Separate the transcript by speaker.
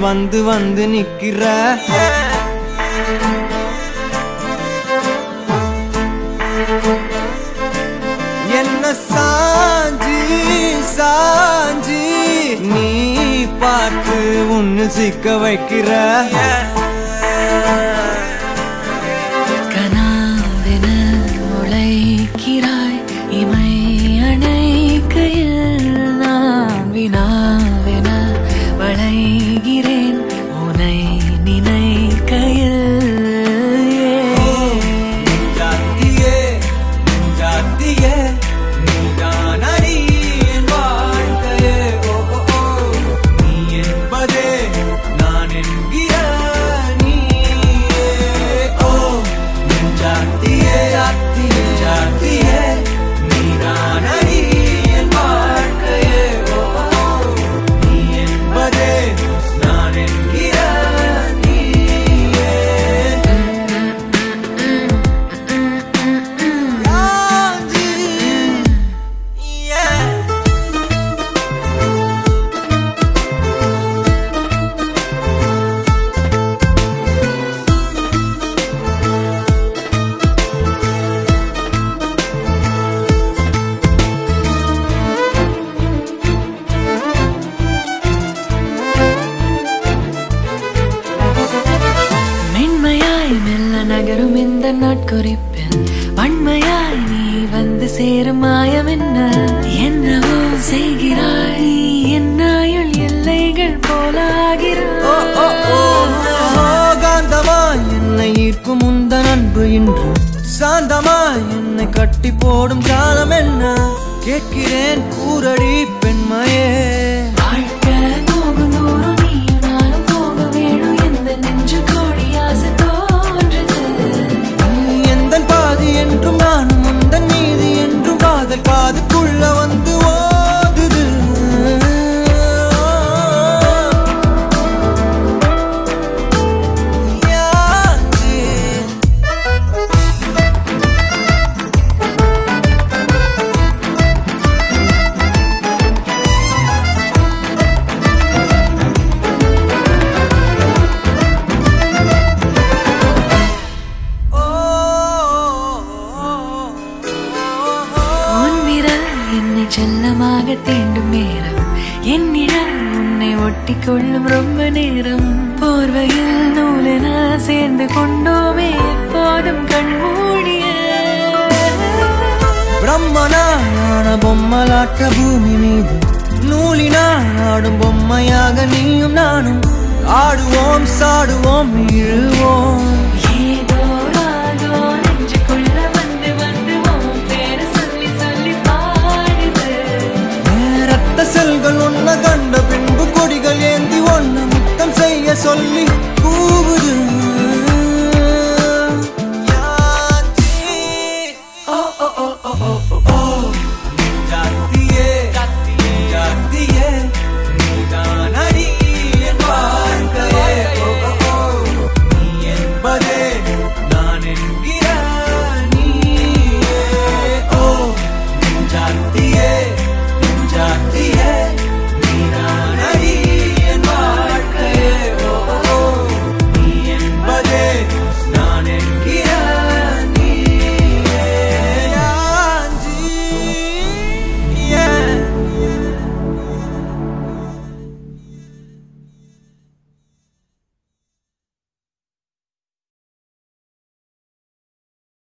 Speaker 1: வந்து வந்து நிக்கிற. என்ன சாஞ்சி சாஞ்சி நீ பார்த்து உன்னு சிக்க வைக்கிற.
Speaker 2: 转眼 நகரும் இந்த நாட்குறிப்பில். வன்மையாய் நீ வந்து சேரும் மாயம் என்ன? என்னவோ செய்கிறாய். என்னாயுள் எல்லைகள்
Speaker 1: ஓ,
Speaker 2: போலாகிறாய்
Speaker 1: காந்தமாய் என்னை ஈர்க்கும் உந்த அன்பு இன்று. சாந்தமாய் என்னை கட்டி போடும் காலம் என்ன? கேட்கிறேன் கூரடி பெண்மையே.
Speaker 2: செல்லமாக தீண்டும் நேரம். என் நிழல் உன்னை ஒட்டி கொள்ளும் ரொம்ப நேரம். போர்வையில் நூலென சேர்ந்து கொண்டோமே எப்போதும் கண்மூடிய
Speaker 1: பிரம்மனான பொம்மலாட்ட பூமி மீது நூலினால் ஆடும் பொம்மையாக நீயும் நானும் ஆடுவோம் சாடுவோம் இழுவோம். சொல்லி